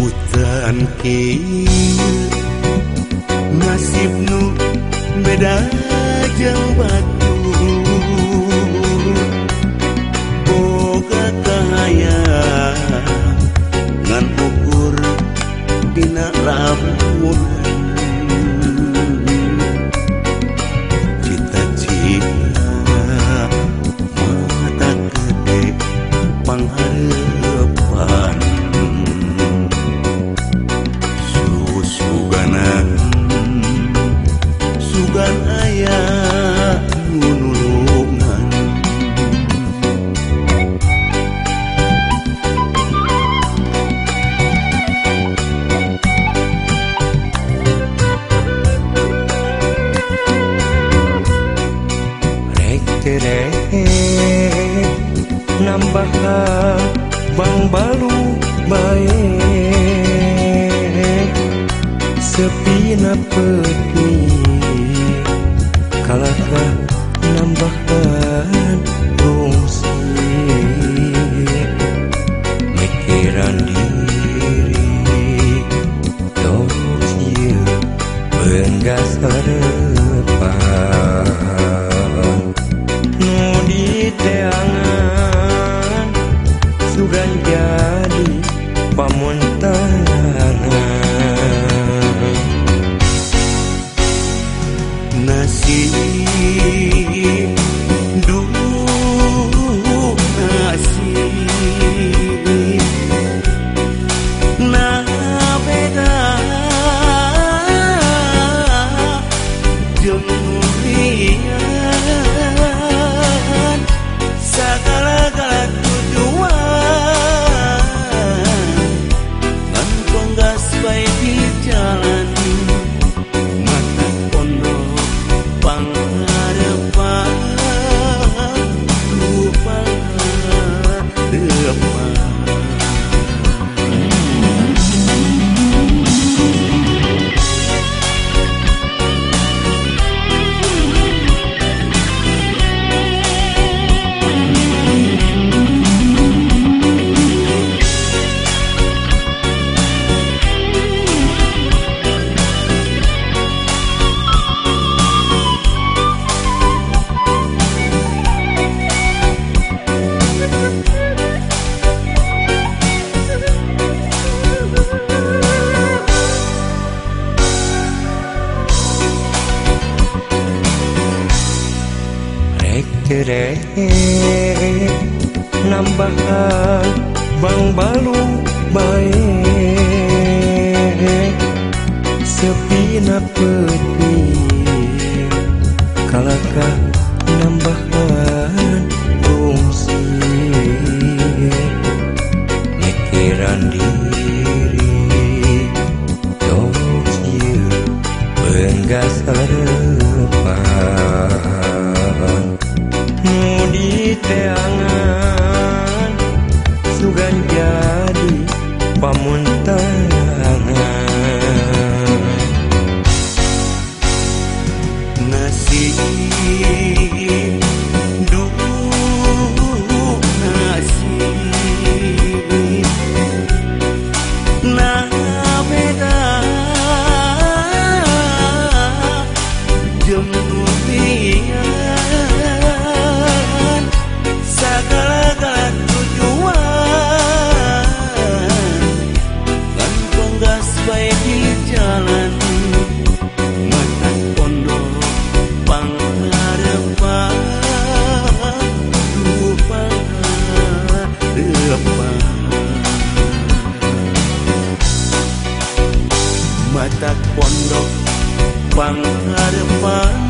hutanki nasib nu beda jauh batu nambah bang balu baik. Sepi peti kalahkah nambahkan fungsi mikiran diri terus ia penggas Sa nambahan bang balung baik hasta cuándo van a